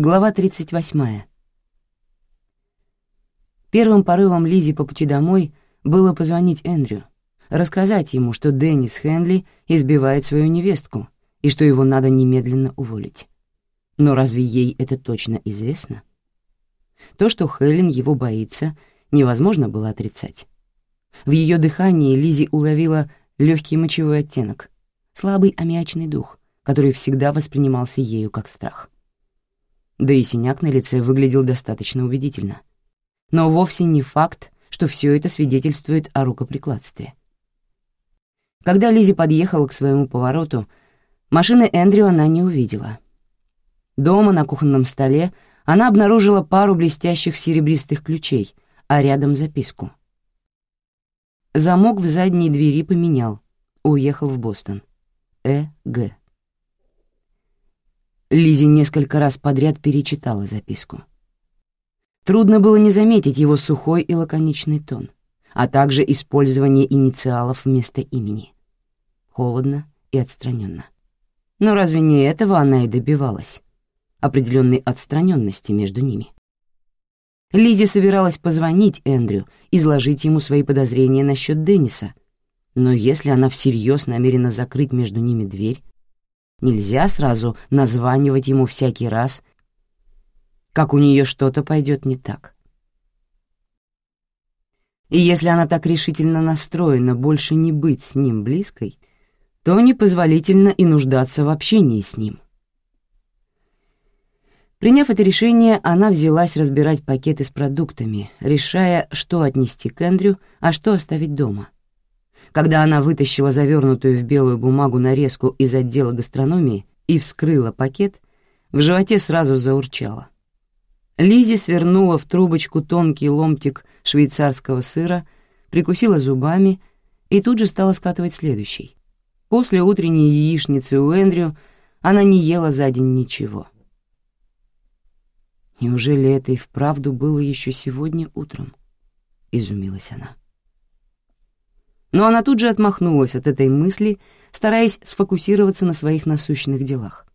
Глава 38. Первым порывом Лизи по пути домой было позвонить Эндрю, рассказать ему, что Деннис Хенли избивает свою невестку и что его надо немедленно уволить. Но разве ей это точно известно? То, что Хелен его боится, невозможно было отрицать. В ее дыхании Лизи уловила легкий мочевой оттенок, слабый аммиачный дух, который всегда воспринимался ею как страх. Да и синяк на лице выглядел достаточно убедительно. Но вовсе не факт, что все это свидетельствует о рукоприкладстве. Когда Лизи подъехала к своему повороту, машины Эндрю она не увидела. Дома на кухонном столе она обнаружила пару блестящих серебристых ключей, а рядом записку. Замок в задней двери поменял, уехал в Бостон. Э. Г. Лизи несколько раз подряд перечитала записку. Трудно было не заметить его сухой и лаконичный тон, а также использование инициалов вместо имени. Холодно и отстраненно. Но разве не этого она и добивалась? Определенной отстраненности между ними. Лизи собиралась позвонить Эндрю, изложить ему свои подозрения насчет Денниса, но если она всерьез намерена закрыть между ними дверь, Нельзя сразу названивать ему всякий раз, как у нее что-то пойдет не так. И если она так решительно настроена больше не быть с ним близкой, то непозволительно и нуждаться в общении с ним. Приняв это решение, она взялась разбирать пакеты с продуктами, решая, что отнести к Эндрю, а что оставить дома — когда она вытащила завернутую в белую бумагу нарезку из отдела гастрономии и вскрыла пакет, в животе сразу заурчало. Лизи свернула в трубочку тонкий ломтик швейцарского сыра, прикусила зубами и тут же стала скатывать следующий. После утренней яичницы у Эндрю она не ела за день ничего. «Неужели это и вправду было еще сегодня утром?» — изумилась она. Но она тут же отмахнулась от этой мысли, стараясь сфокусироваться на своих насущных делах.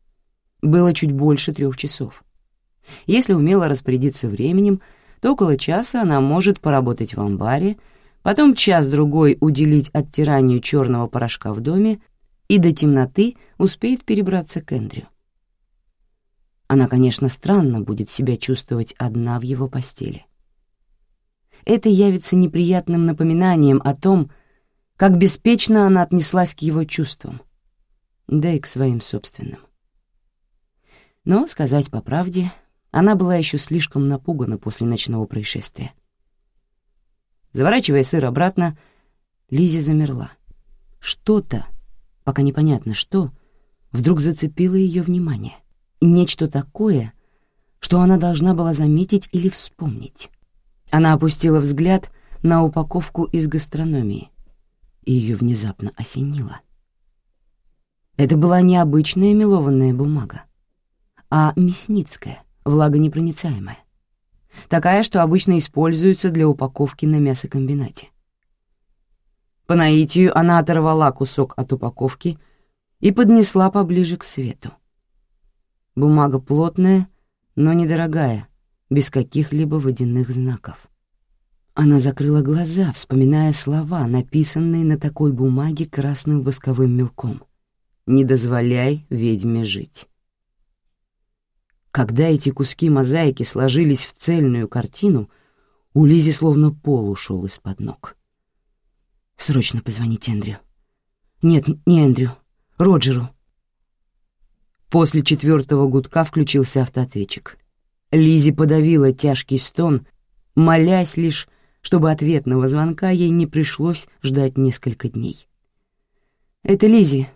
Было чуть больше трех часов. Если умело распорядиться временем, то около часа она может поработать в амбаре, потом час-другой уделить оттиранию черного порошка в доме и до темноты успеет перебраться к Эндрю. Она, конечно, странно будет себя чувствовать одна в его постели. Это явится неприятным напоминанием о том, как беспечно она отнеслась к его чувствам, да и к своим собственным. Но, сказать по правде, она была еще слишком напугана после ночного происшествия. Заворачивая сыр обратно, Лизи замерла. Что-то, пока непонятно что, вдруг зацепило ее внимание. Нечто такое, что она должна была заметить или вспомнить. Она опустила взгляд на упаковку из гастрономии, и ее внезапно осенило. Это была не обычная мелованная бумага, а мясницкая, влагонепроницаемая. Такая, что обычно используется для упаковки на мясокомбинате. По наитию она оторвала кусок от упаковки и поднесла поближе к свету. Бумага плотная, но недорогая, без каких-либо водяных знаков. Она закрыла глаза, вспоминая слова, написанные на такой бумаге красным восковым мелком. «Не дозволяй ведьме жить». Когда эти куски мозаики сложились в цельную картину, у Лизи словно пол ушел из-под ног. «Срочно позвонить Эндрю». «Нет, не Эндрю, Роджеру». После четвертого гудка включился автоответчик. Лизи подавила тяжкий стон, молясь лишь, чтобы ответного звонка ей не пришлось ждать несколько дней. «Это Лизи,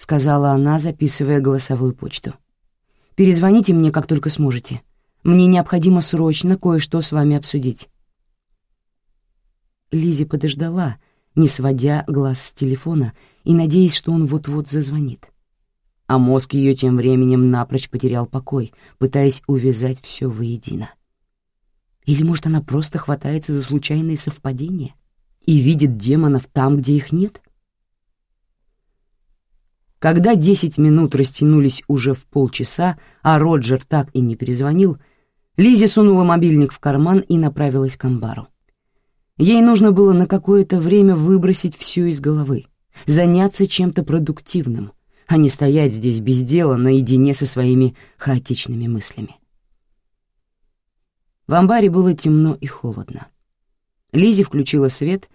сказала она, записывая голосовую почту. «Перезвоните мне, как только сможете. Мне необходимо срочно кое-что с вами обсудить». Лизи подождала, не сводя глаз с телефона и надеясь, что он вот-вот зазвонит. А мозг ее тем временем напрочь потерял покой, пытаясь увязать все воедино. Или, может, она просто хватается за случайные совпадения и видит демонов там, где их нет? Когда десять минут растянулись уже в полчаса, а Роджер так и не перезвонил, Лизи сунула мобильник в карман и направилась к амбару. Ей нужно было на какое-то время выбросить все из головы, заняться чем-то продуктивным, а не стоять здесь без дела наедине со своими хаотичными мыслями. В амбаре было темно и холодно. Лизи включила свет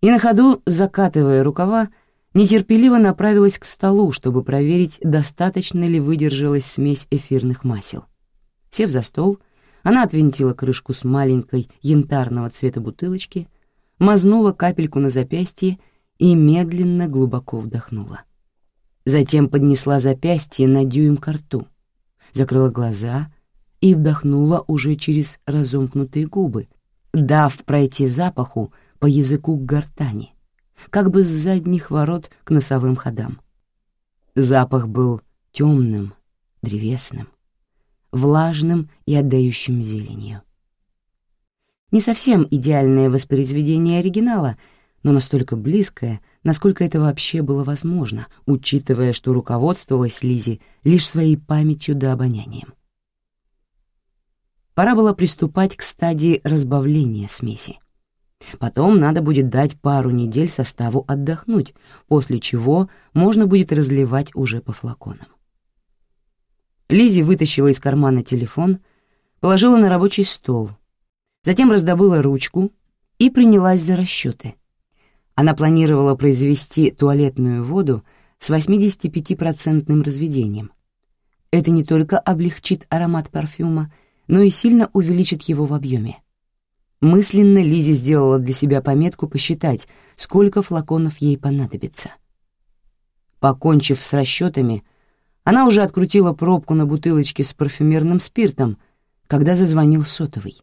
и на ходу, закатывая рукава, нетерпеливо направилась к столу, чтобы проверить, достаточно ли выдержалась смесь эфирных масел. Сев за стол, она отвинтила крышку с маленькой янтарного цвета бутылочки, мазнула капельку на запястье и медленно глубоко вдохнула. Затем поднесла запястье на дюйм к рту, закрыла глаза и вдохнула уже через разомкнутые губы, дав пройти запаху по языку к гортани, как бы с задних ворот к носовым ходам. Запах был темным, древесным, влажным и отдающим зеленью. Не совсем идеальное воспроизведение оригинала, но настолько близкое, насколько это вообще было возможно, учитывая, что руководствовалась Лизи лишь своей памятью да обонянием. Пора было приступать к стадии разбавления смеси. Потом надо будет дать пару недель составу отдохнуть, после чего можно будет разливать уже по флаконам. Лизи вытащила из кармана телефон, положила на рабочий стол, затем раздобыла ручку и принялась за расчеты. Она планировала произвести туалетную воду с 85% разведением. Это не только облегчит аромат парфюма, но и сильно увеличит его в объеме. Мысленно Лизи сделала для себя пометку посчитать, сколько флаконов ей понадобится. Покончив с расчетами, она уже открутила пробку на бутылочке с парфюмерным спиртом, когда зазвонил сотовый.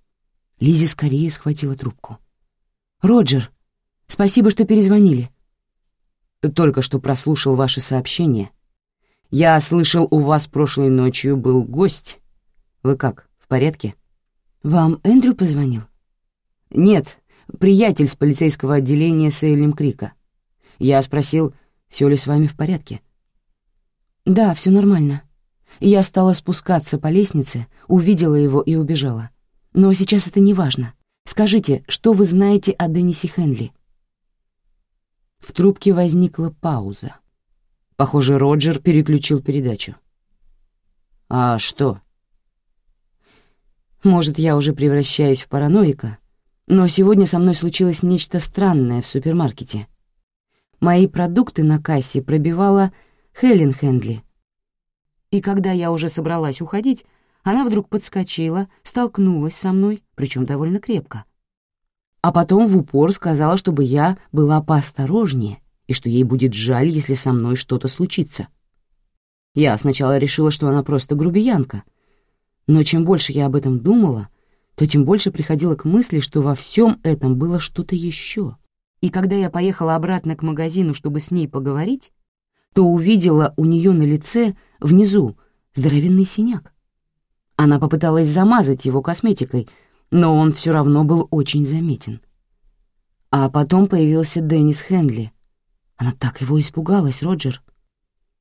Лизи скорее схватила трубку. «Роджер, спасибо, что перезвонили». «Только что прослушал ваше сообщение. Я слышал, у вас прошлой ночью был гость. Вы как, порядке?» «Вам Эндрю позвонил?» «Нет, приятель с полицейского отделения Сейлем Крика. Я спросил, все ли с вами в порядке?» «Да, все нормально. Я стала спускаться по лестнице, увидела его и убежала. Но сейчас это не важно. Скажите, что вы знаете о Деннисе Хенли?» В трубке возникла пауза. Похоже, Роджер переключил передачу. «А что?» «Может, я уже превращаюсь в параноика, но сегодня со мной случилось нечто странное в супермаркете. Мои продукты на кассе пробивала Хелен Хендли. И когда я уже собралась уходить, она вдруг подскочила, столкнулась со мной, причем довольно крепко. А потом в упор сказала, чтобы я была поосторожнее и что ей будет жаль, если со мной что-то случится. Я сначала решила, что она просто грубиянка, но чем больше я об этом думала, то тем больше приходила к мысли, что во всем этом было что-то еще. И когда я поехала обратно к магазину, чтобы с ней поговорить, то увидела у нее на лице внизу здоровенный синяк. Она попыталась замазать его косметикой, но он все равно был очень заметен. А потом появился Деннис Хендли. Она так его испугалась, Роджер.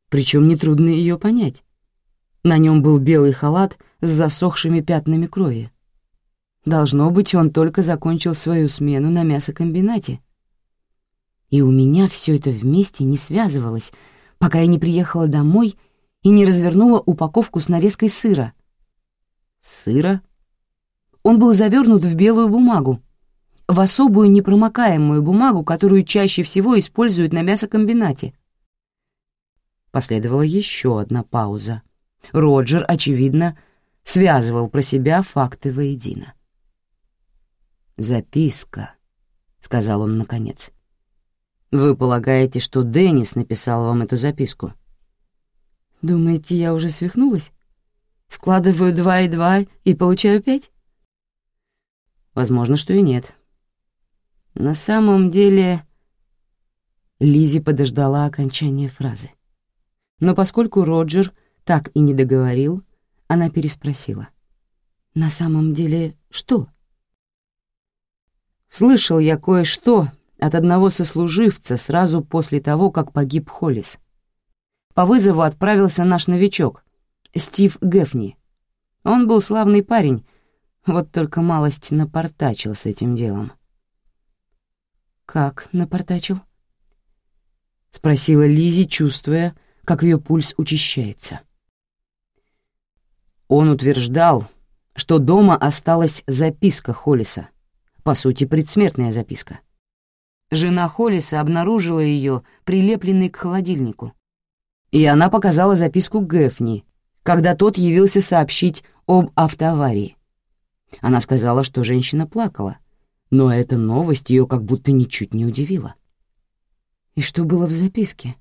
Причем нетрудно ее понять. На нем был белый халат с засохшими пятнами крови. Должно быть, он только закончил свою смену на мясокомбинате. И у меня все это вместе не связывалось, пока я не приехала домой и не развернула упаковку с нарезкой сыра. Сыра? Он был завернут в белую бумагу, в особую непромокаемую бумагу, которую чаще всего используют на мясокомбинате. Последовала еще одна пауза. Роджер, очевидно, связывал про себя факты воедино. «Записка», — сказал он наконец. Вы полагаете, что Деннис написал вам эту записку? Думаете, я уже свихнулась? Складываю два и два и получаю пять? Возможно, что и нет. На самом деле... Лизи подождала окончания фразы. Но поскольку Роджер так и не договорил, она переспросила. «На самом деле что?» «Слышал я кое-что от одного сослуживца сразу после того, как погиб Холлис. по вызову отправился наш новичок, Стив Гефни. Он был славный парень, вот только малость напортачил с этим делом. «Как напортачил?» — спросила Лизи, чувствуя, как ее пульс учащается. Он утверждал, что дома осталась записка Холлиса, по сути, предсмертная записка. Жена Холлиса обнаружила ее, прилепленной к холодильнику. И она показала записку Гэфни, когда тот явился сообщить об автоаварии. Она сказала, что женщина плакала, но эта новость ее как будто ничуть не удивила. И что было в записке?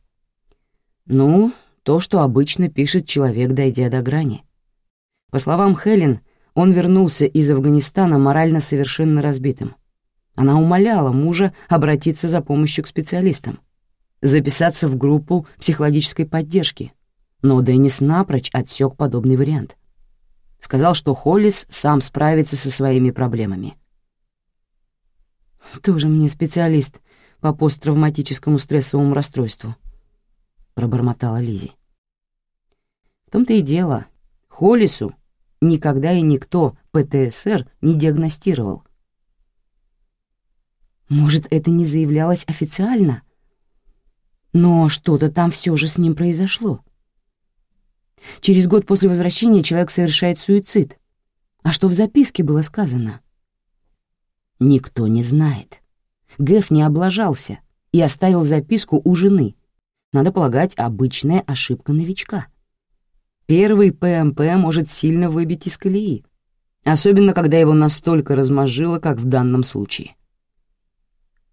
Ну, то, что обычно пишет человек, дойдя до грани. По словам Хелен, он вернулся из Афганистана морально совершенно разбитым. Она умоляла мужа обратиться за помощью к специалистам, записаться в группу психологической поддержки, но Деннис напрочь отсек подобный вариант. Сказал, что Холлис сам справится со своими проблемами. «Тоже мне специалист по посттравматическому стрессовому расстройству», — пробормотала Лизи. В том-то и дело, Холлису никогда и никто ПТСР не диагностировал. Может, это не заявлялось официально? Но что-то там все же с ним произошло. Через год после возвращения человек совершает суицид. А что в записке было сказано? Никто не знает. Гэф не облажался и оставил записку у жены. Надо полагать, обычная ошибка новичка. Первый ПМП может сильно выбить из колеи, особенно когда его настолько размажило, как в данном случае.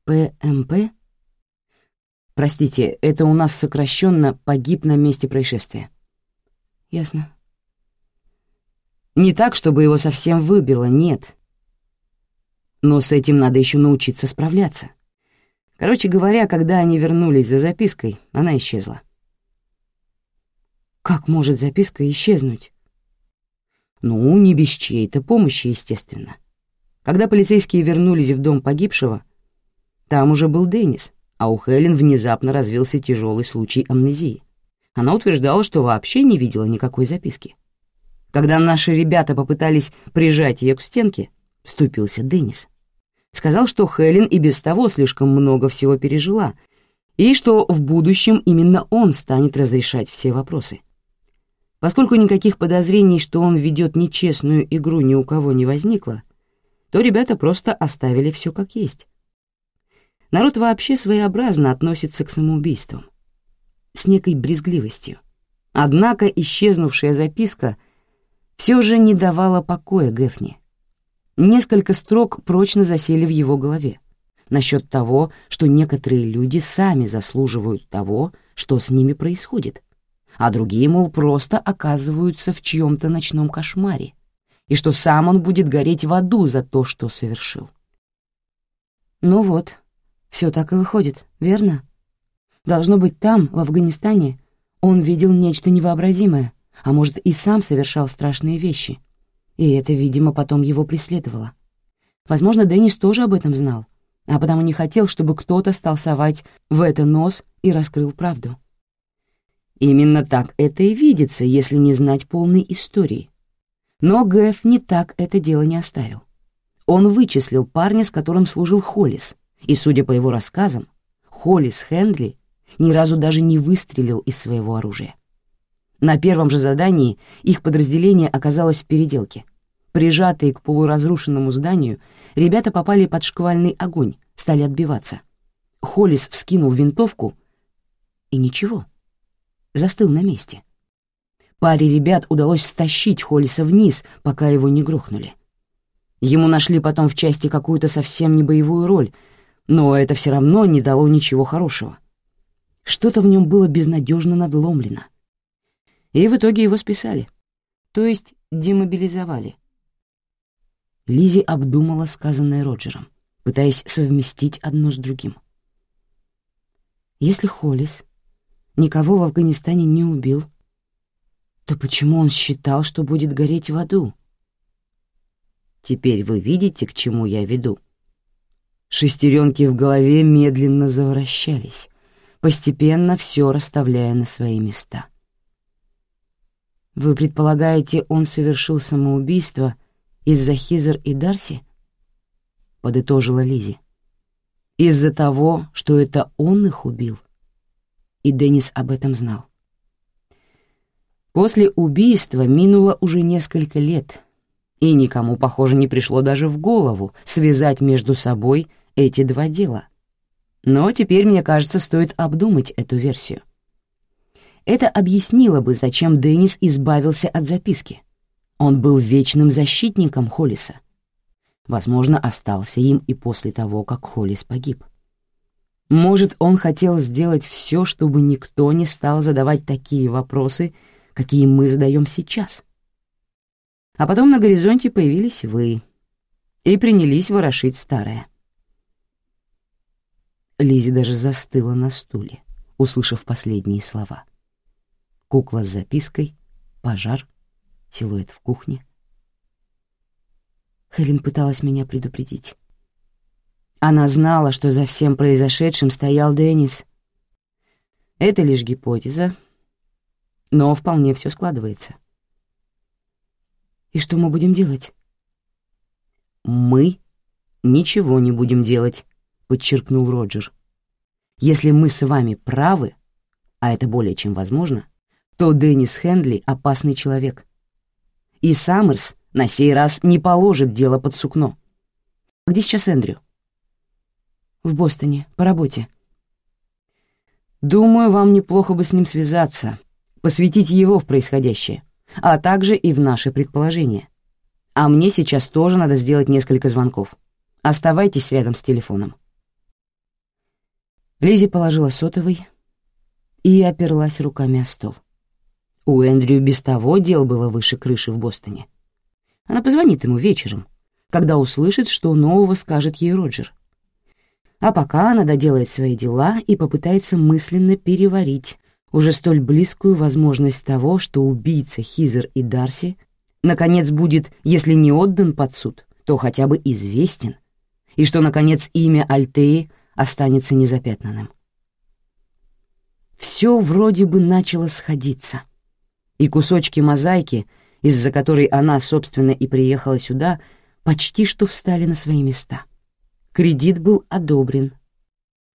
ПМП? Простите, это у нас сокращенно «погиб на месте происшествия». Ясно. Не так, чтобы его совсем выбило, нет. Но с этим надо еще научиться справляться. Короче говоря, когда они вернулись за запиской, она исчезла. Как может записка исчезнуть? Ну, не без чьей-то помощи, естественно. Когда полицейские вернулись в дом погибшего, там уже был Деннис, а у Хелен внезапно развился тяжелый случай амнезии. Она утверждала, что вообще не видела никакой записки. Когда наши ребята попытались прижать ее к стенке, вступился Деннис. Сказал, что Хелен и без того слишком много всего пережила, и что в будущем именно он станет разрешать все вопросы. Поскольку никаких подозрений, что он ведет нечестную игру, ни у кого не возникло, то ребята просто оставили все как есть. Народ вообще своеобразно относится к самоубийствам с некой брезгливостью. Однако исчезнувшая записка все же не давала покоя Гэфни. Несколько строк прочно засели в его голове насчет того, что некоторые люди сами заслуживают того, что с ними происходит, а другие, мол, просто оказываются в чьем-то ночном кошмаре, и что сам он будет гореть в аду за то, что совершил. Ну вот, все так и выходит, верно? Должно быть, там, в Афганистане, он видел нечто невообразимое, а может, и сам совершал страшные вещи. И это, видимо, потом его преследовало. Возможно, Деннис тоже об этом знал, а потому не хотел, чтобы кто-то стал совать в это нос и раскрыл правду. Именно так это и видится, если не знать полной истории. Но Гэф не так это дело не оставил. Он вычислил парня, с которым служил Холлис, и, судя по его рассказам, Холлис Хендли ни разу даже не выстрелил из своего оружия. На первом же задании их подразделение оказалось в переделке. Прижатые к полуразрушенному зданию, ребята попали под шквальный огонь, стали отбиваться. Холлис вскинул винтовку, и ничего, застыл на месте. Паре ребят удалось стащить Холлиса вниз, пока его не грохнули. Ему нашли потом в части какую-то совсем не боевую роль, но это все равно не дало ничего хорошего. Что-то в нем было безнадежно надломлено. И в итоге его списали, то есть демобилизовали. Лизи обдумала сказанное Роджером, пытаясь совместить одно с другим. Если Холлис никого в Афганистане не убил, то почему он считал, что будет гореть в аду? Теперь вы видите, к чему я веду. Шестеренки в голове медленно завращались, постепенно все расставляя на свои места. «Вы предполагаете, он совершил самоубийство из-за Хизер и Дарси?» — подытожила Лизи. «Из-за того, что это он их убил?» И Деннис об этом знал. После убийства минуло уже несколько лет, и никому, похоже, не пришло даже в голову связать между собой эти два дела. Но теперь, мне кажется, стоит обдумать эту версию. Это объяснило бы, зачем Деннис избавился от записки. Он был вечным защитником Холлиса. Возможно, остался им и после того, как Холлис погиб. Может, он хотел сделать все, чтобы никто не стал задавать такие вопросы, какие мы задаем сейчас. А потом на горизонте появились вы и принялись ворошить старое. Лизи даже застыла на стуле, услышав последние слова. Кукла с запиской, пожар, силуэт в кухне. Хелен пыталась меня предупредить. Она знала, что за всем произошедшим стоял Деннис. Это лишь гипотеза, но вполне все складывается. И что мы будем делать? Мы ничего не будем делать, подчеркнул Роджер. Если мы с вами правы, а это более чем возможно, то Деннис Хендли — опасный человек. И Саммерс на сей раз не положит дело под сукно. Где сейчас Эндрю? В Бостоне, по работе. Думаю, вам неплохо бы с ним связаться, посвятить его в происходящее, а также и в наши предположения. А мне сейчас тоже надо сделать несколько звонков. Оставайтесь рядом с телефоном. Лизи положила сотовый и оперлась руками о стол. У Эндрю без того дел было выше крыши в Бостоне. Она позвонит ему вечером, когда услышит, что нового скажет ей Роджер. А пока она доделает свои дела и попытается мысленно переварить уже столь близкую возможность того, что убийца Хизер и Дарси наконец будет, если не отдан под суд, то хотя бы известен, и что, наконец, имя Альтеи останется незапятнанным. Все вроде бы начало сходиться, и кусочки мозаики, из-за которой она, собственно, и приехала сюда, почти что встали на свои места. Кредит был одобрен,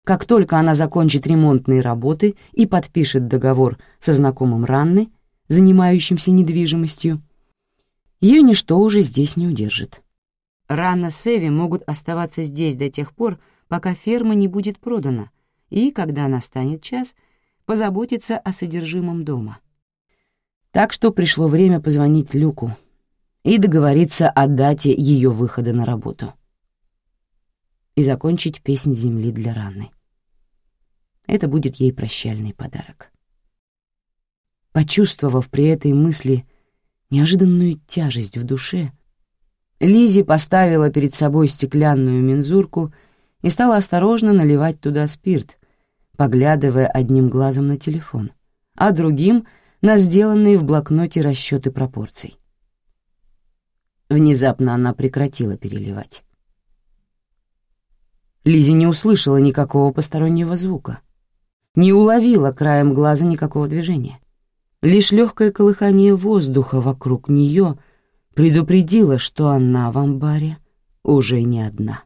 как только она закончит ремонтные работы и подпишет договор со знакомым Ранны, занимающимся недвижимостью, ее ничто уже здесь не удержит. Ранна с Эви могут оставаться здесь до тех пор, пока ферма не будет продана, и, когда настанет час, позаботиться о содержимом дома. Так что пришло время позвонить Люку и договориться о дате ее выхода на работу и закончить песнь земли для раны. Это будет ей прощальный подарок. Почувствовав при этой мысли неожиданную тяжесть в душе, Лизи поставила перед собой стеклянную мензурку и стала осторожно наливать туда спирт, поглядывая одним глазом на телефон, а другим — на сделанные в блокноте расчеты пропорций. Внезапно она прекратила переливать. Лизи не услышала никакого постороннего звука, не уловила краем глаза никакого движения. Лишь легкое колыхание воздуха вокруг нее предупредило, что она в амбаре уже не одна.